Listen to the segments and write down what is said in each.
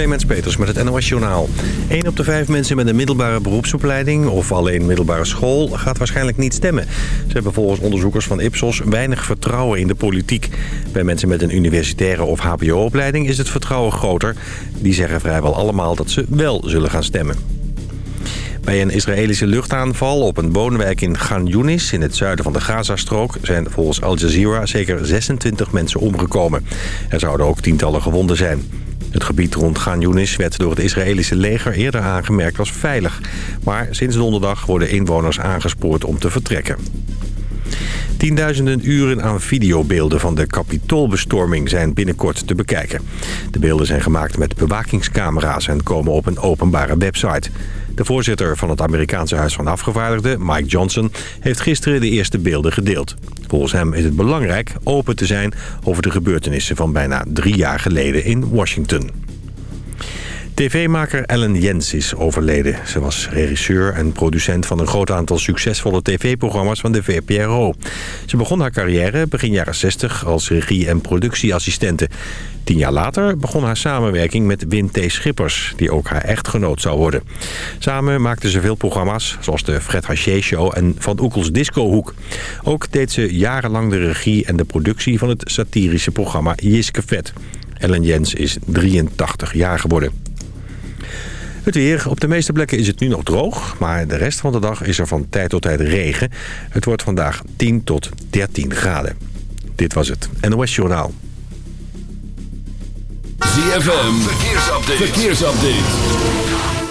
Clemens Peters met het NOS Journaal. 1 op de 5 mensen met een middelbare beroepsopleiding of alleen middelbare school gaat waarschijnlijk niet stemmen. Ze hebben volgens onderzoekers van Ipsos weinig vertrouwen in de politiek. Bij mensen met een universitaire of hbo-opleiding is het vertrouwen groter. Die zeggen vrijwel allemaal dat ze wel zullen gaan stemmen. Bij een Israëlische luchtaanval op een woonwijk in Ghan Yunis... in het zuiden van de Gazastrook... zijn volgens Al Jazeera zeker 26 mensen omgekomen. Er zouden ook tientallen gewonden zijn. Het gebied rond Yunis werd door het Israëlische leger eerder aangemerkt als veilig. Maar sinds donderdag worden inwoners aangespoord om te vertrekken. Tienduizenden uren aan videobeelden van de kapitoolbestorming zijn binnenkort te bekijken. De beelden zijn gemaakt met bewakingscamera's en komen op een openbare website. De voorzitter van het Amerikaanse Huis van Afgevaardigden, Mike Johnson, heeft gisteren de eerste beelden gedeeld. Volgens hem is het belangrijk open te zijn over de gebeurtenissen van bijna drie jaar geleden in Washington. TV-maker Ellen Jens is overleden. Ze was regisseur en producent van een groot aantal succesvolle tv-programma's van de VPRO. Ze begon haar carrière begin jaren 60 als regie- en productieassistente. Tien jaar later begon haar samenwerking met Win T. Schippers, die ook haar echtgenoot zou worden. Samen maakten ze veel programma's, zoals de Fred Haché Show en Van Oekels Discohoek. Ook deed ze jarenlang de regie en de productie van het satirische programma Jiske Vet. Ellen Jens is 83 jaar geworden. Het weer. Op de meeste plekken is het nu nog droog. Maar de rest van de dag is er van tijd tot tijd regen. Het wordt vandaag 10 tot 13 graden. Dit was het NOS Journaal. ZFM. Verkeersupdate. Verkeersupdate.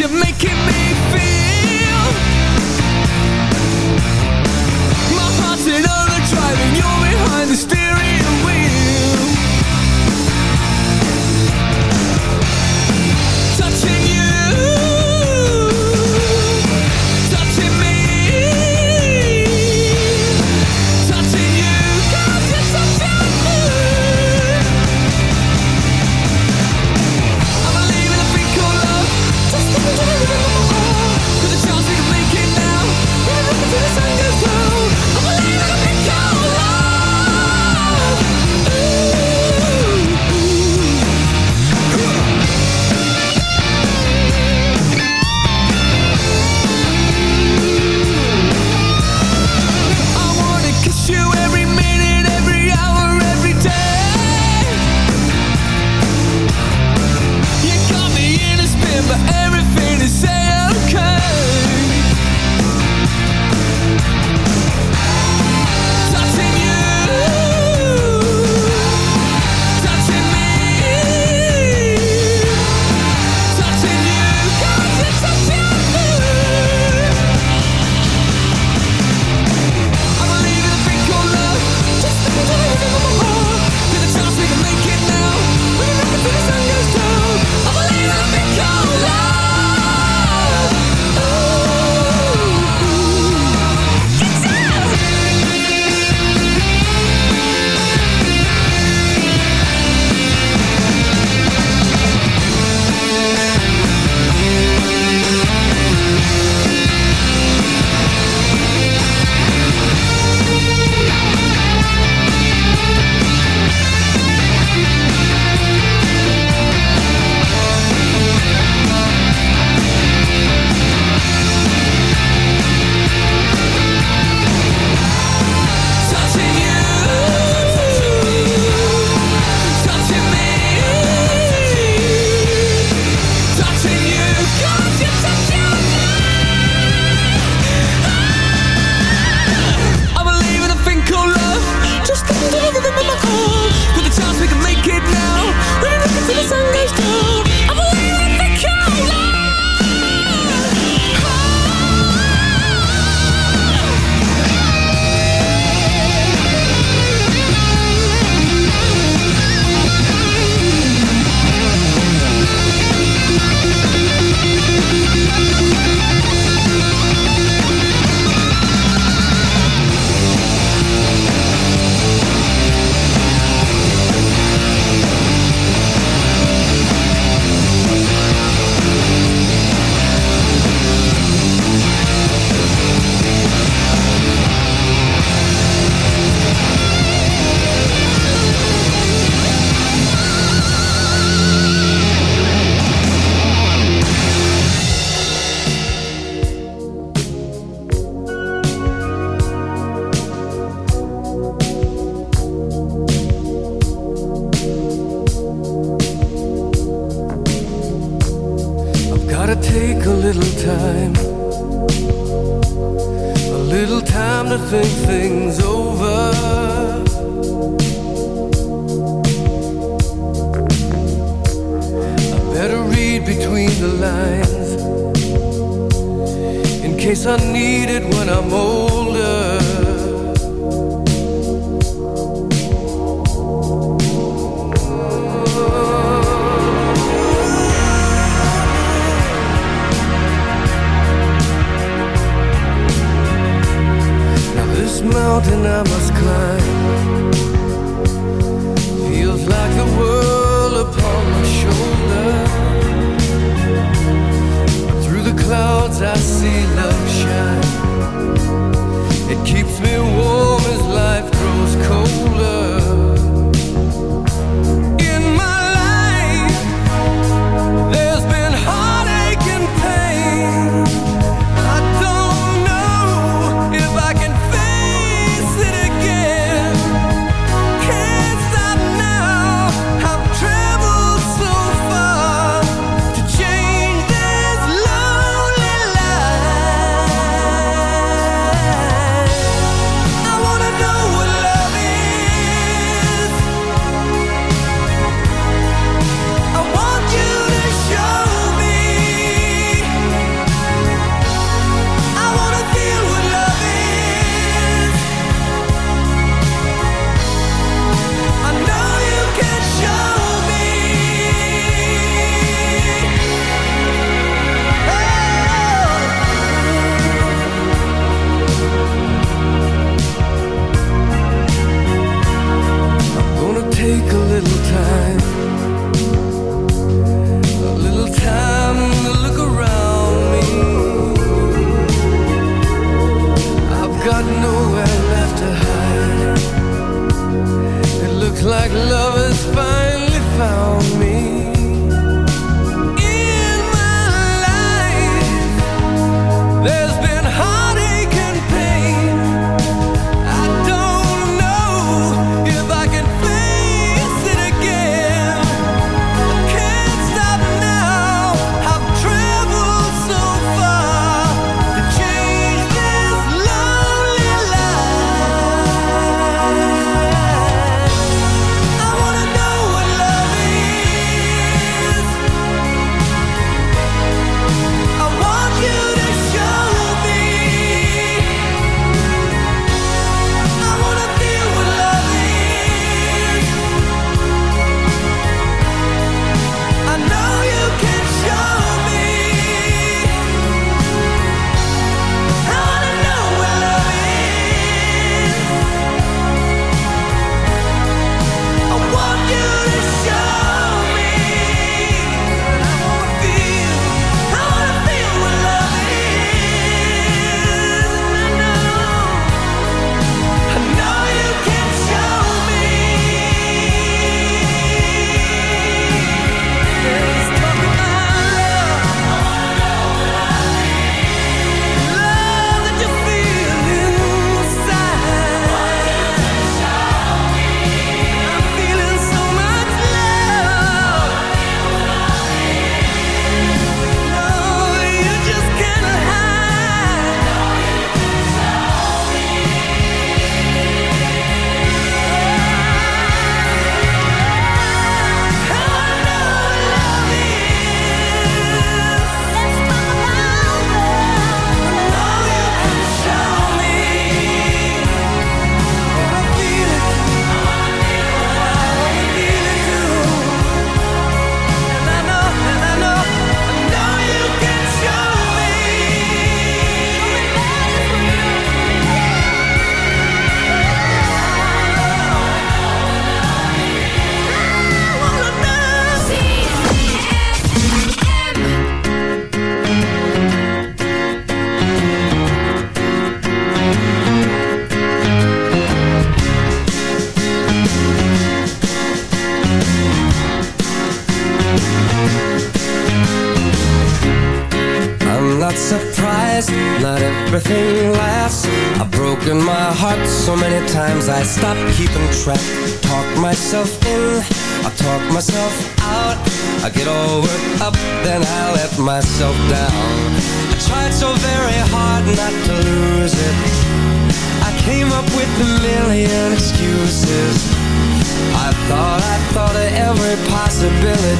you're making me feel. My heart's in overdrive and you're behind the steering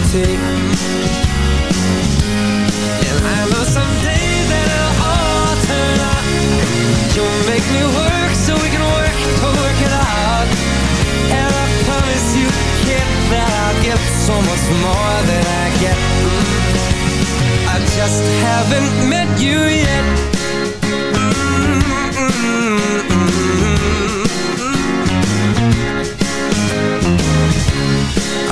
possibility And I know someday that it'll all turn out You'll make me work so we can work to work it out. And I promise you, kid, that I'll give so much more than I get. I just haven't met you yet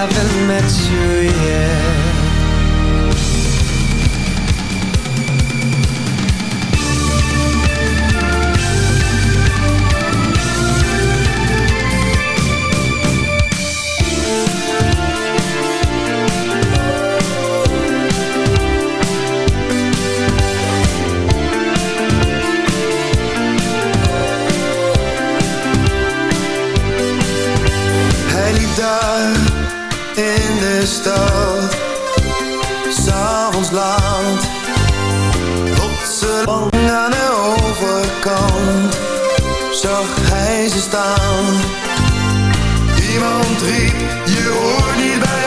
haven't met you yet Plotseling aan de overkant zag hij ze staan. Iemand riep, je hoort niet bij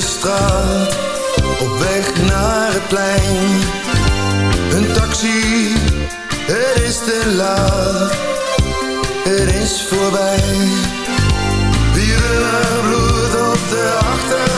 straat. Op weg naar het plein. Een taxi, het is te laat. Het is voorbij. Wielen bloed op de achterbank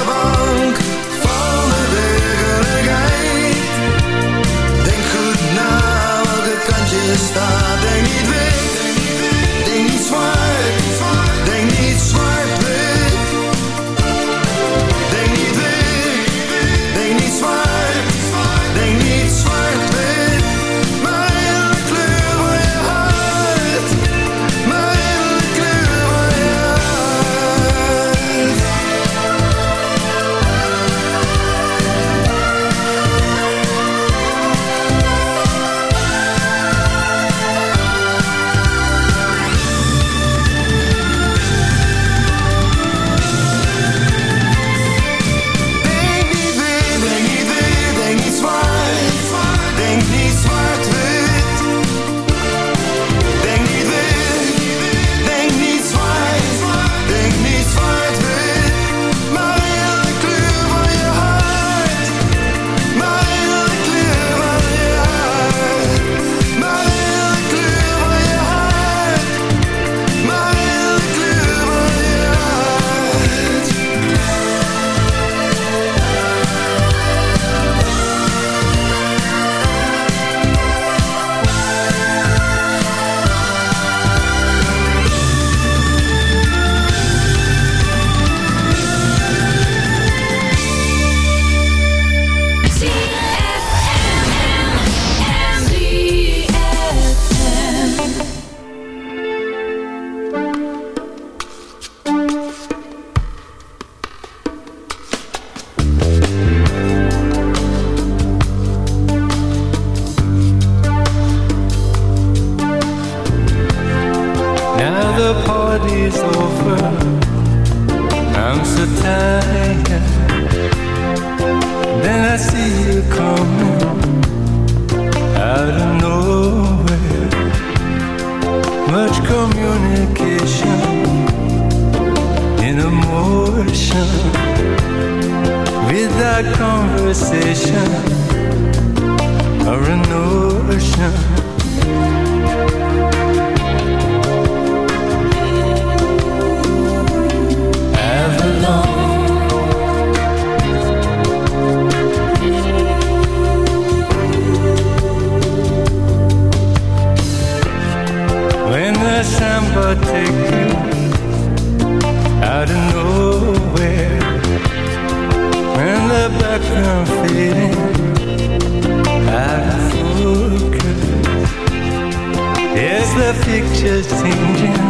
Yes, the picture's changing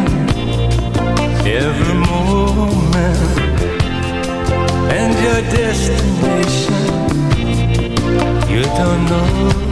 every moment. And your destination You don't know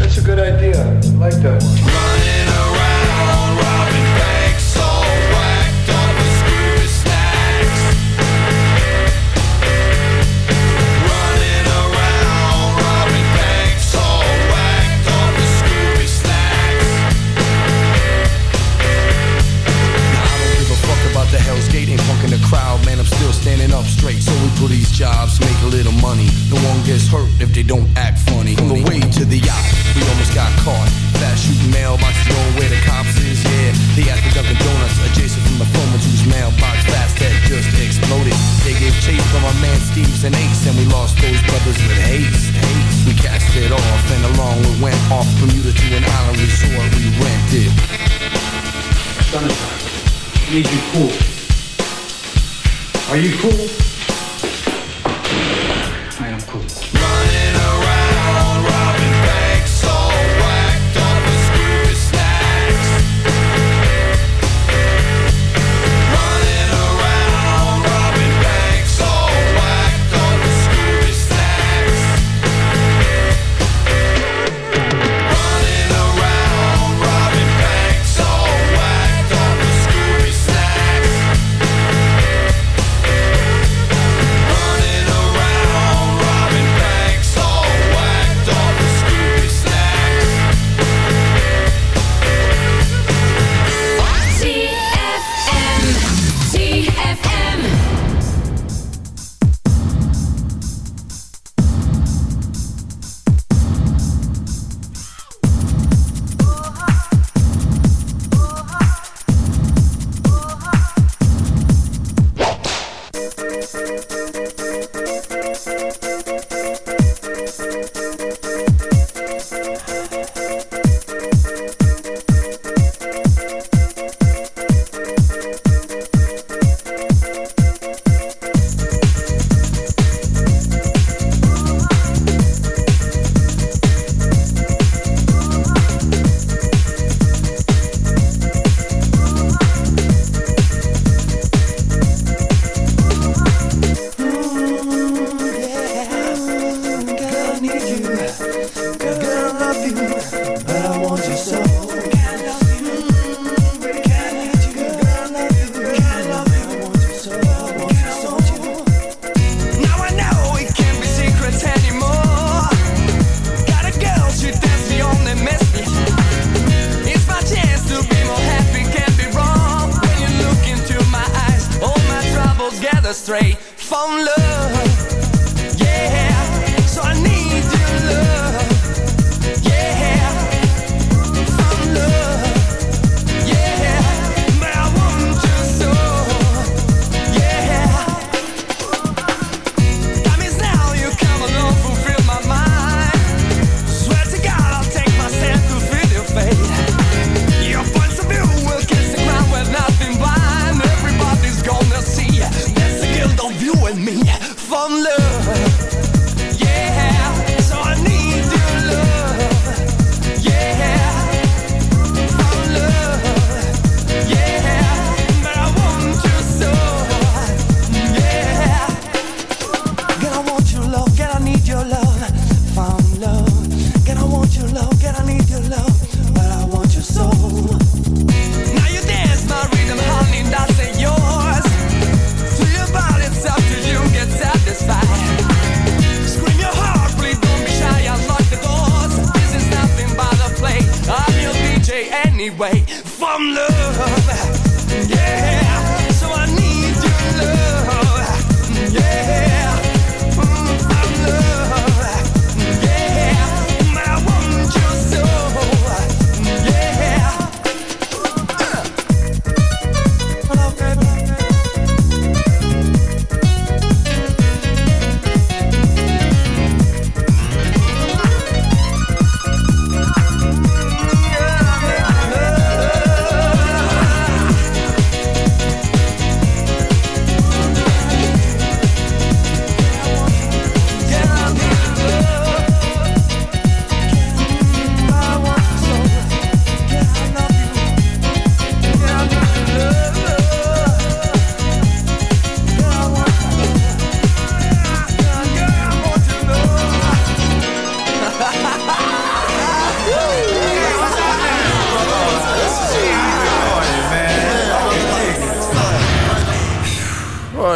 that's a good idea. I like that. standing up straight. So we put these jobs, make a little money. No one gets hurt if they don't act funny. On the way to the yacht, we almost got caught. Fast shooting mailboxes know where the cops is, yeah. They asked the Dunkin' Donuts adjacent from the phone whose mailbox fast that just exploded. They gave chase from our man Steve's and Ace, and we lost those brothers with haste. haste. We cast it off, and along we went off Bermuda to an island resort we rented. Sunshine, need you cool. Are you cool?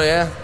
é.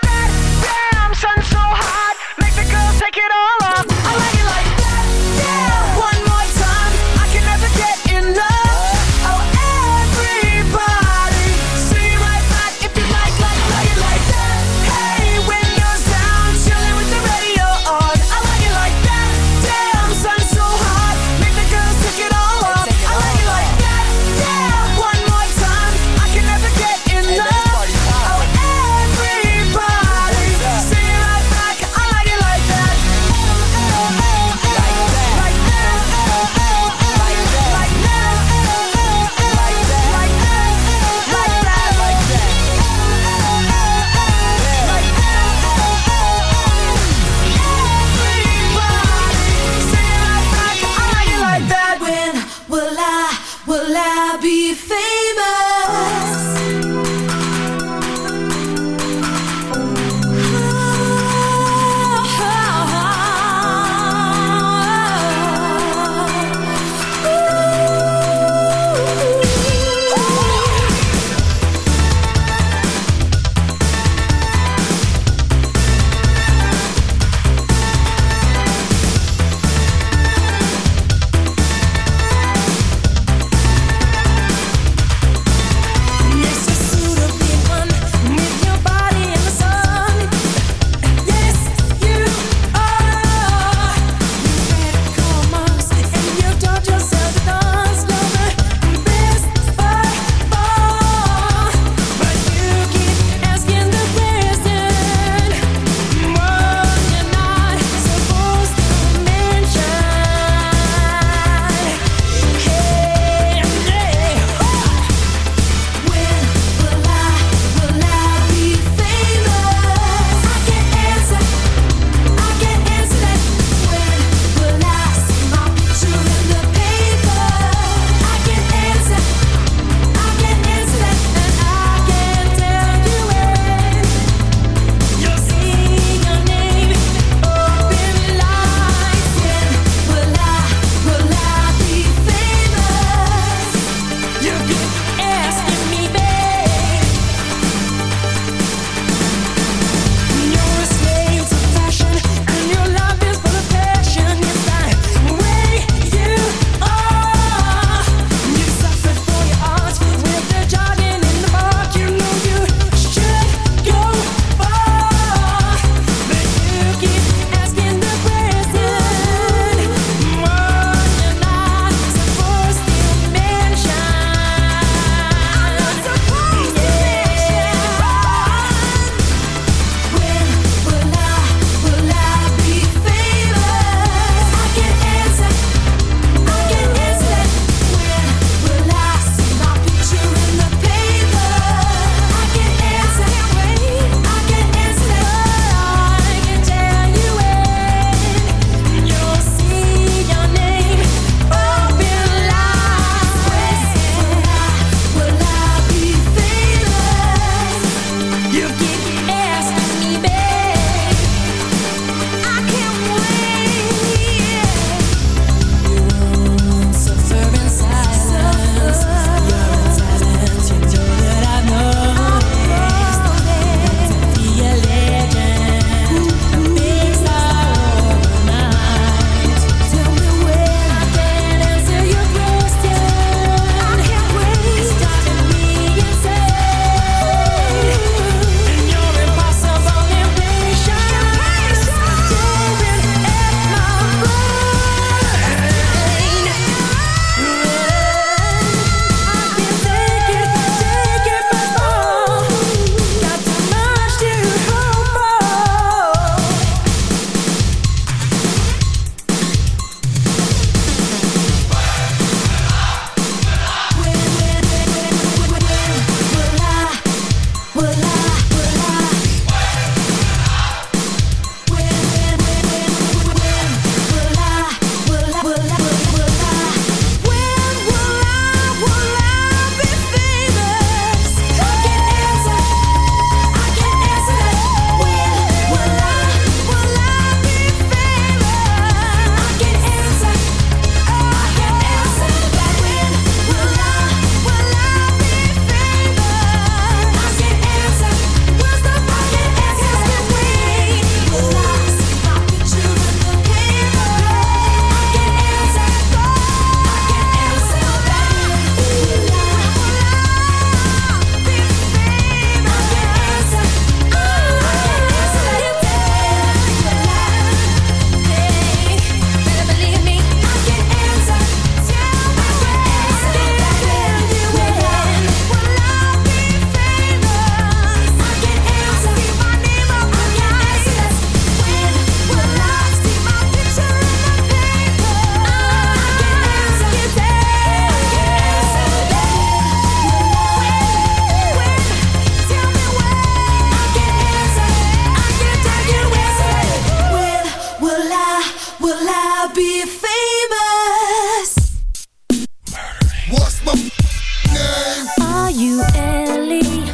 my name? Are you Ellie?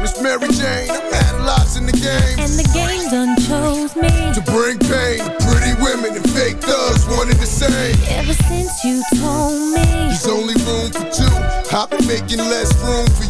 Miss Mary Jane, I've had lots in the game. And the game done chose me. To bring pain to pretty women and fake thugs, one and the same. Ever since you told me. There's only room for two. I've been making less room for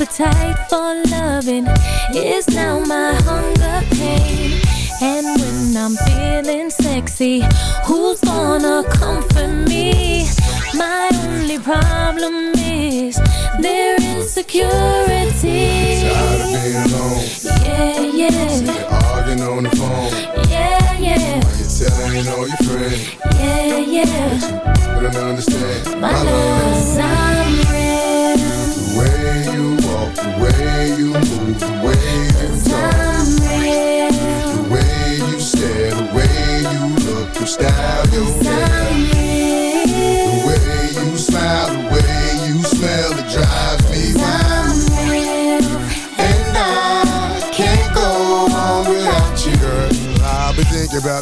appetite for loving is now my hunger pain. And when I'm feeling sexy, who's gonna comfort me? My only problem is their insecurity. Tired of being alone. Yeah, yeah. Of arguing on the phone. Yeah, yeah. Why you telling all your friends? Yeah, yeah. But I understand. My love is I'm real. The way you way you move, the way you talk. The way you stare, the way you look, your style, your hair.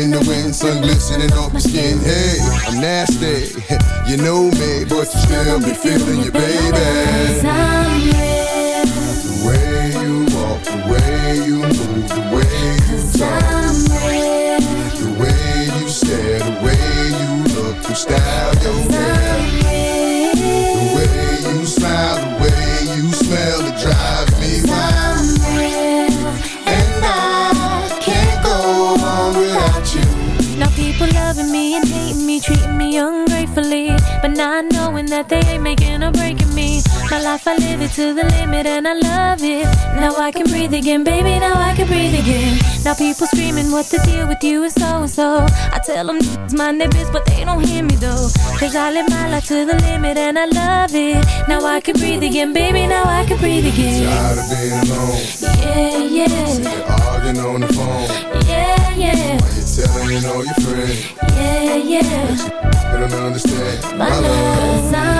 in the wind, sun glistening off my skin. Hey, I'm nasty, you know me, but you still be feeling your baby. Cause I'm real. The way you walk, the way you move, the way you talk, the way you stare, the way you look, your style, life I live it to the limit and I love it. Now I can breathe again, baby. Now I can breathe again. Now people screaming, what the deal with you is so and so. I tell them it's my neighbors, but they don't hear me though. Cause I live my life to the limit and I love it. Now I can breathe again, baby. Now I can breathe again. Tired of being alone, Yeah, sick yeah, of arguing on the phone. yeah, yeah, Why you telling all your friends? yeah, yeah. They don't understand My love, I'm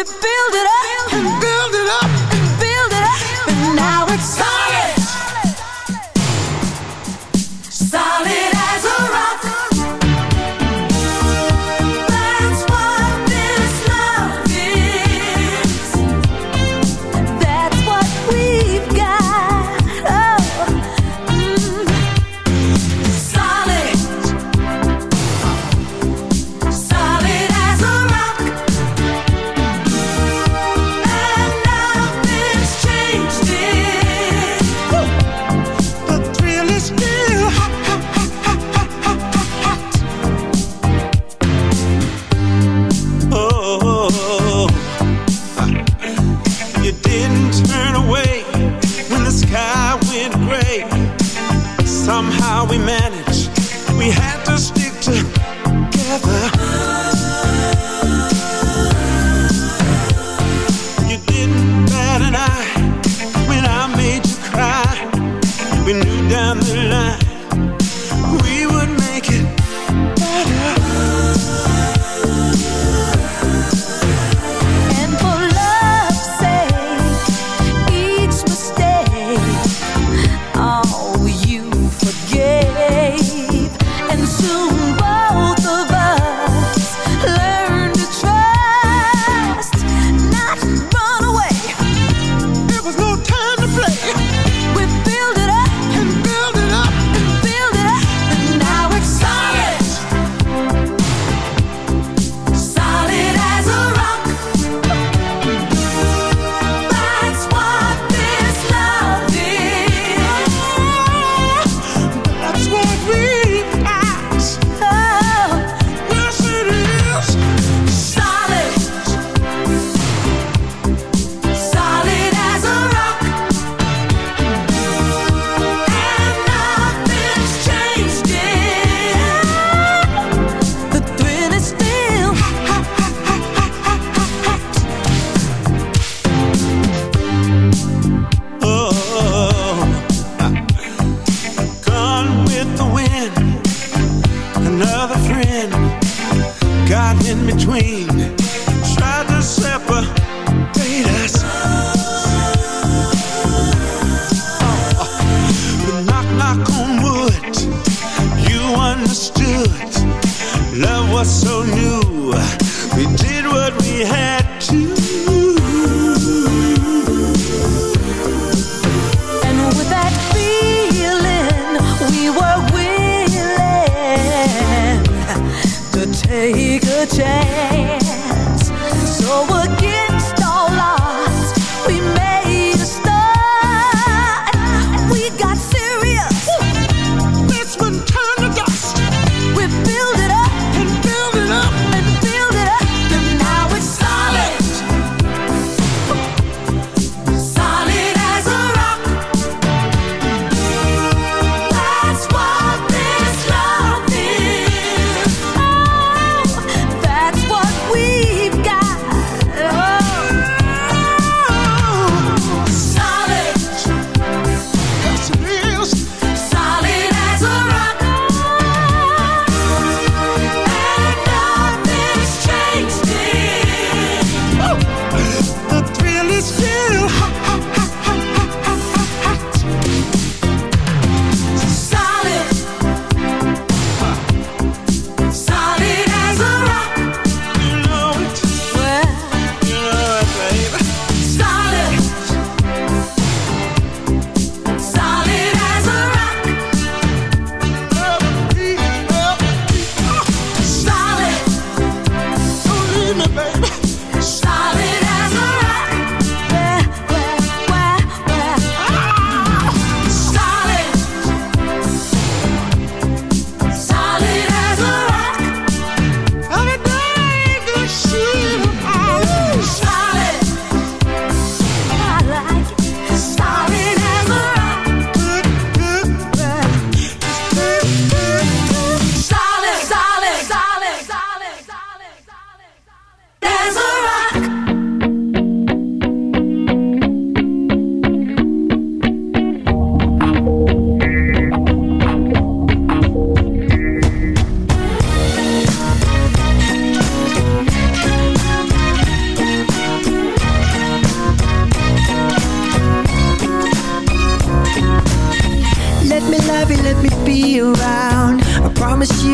We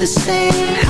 the same.